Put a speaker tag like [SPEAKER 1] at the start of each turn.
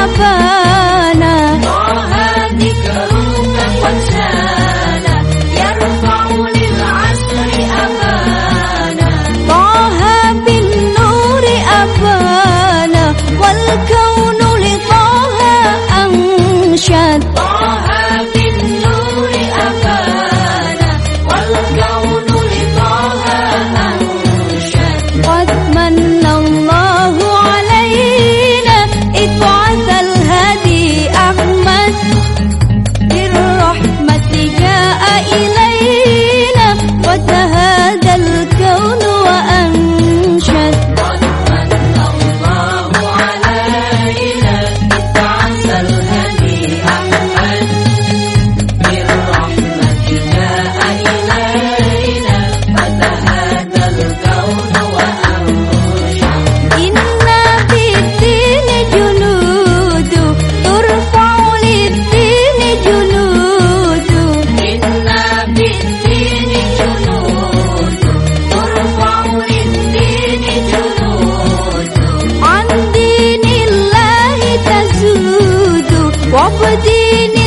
[SPEAKER 1] apa
[SPEAKER 2] عن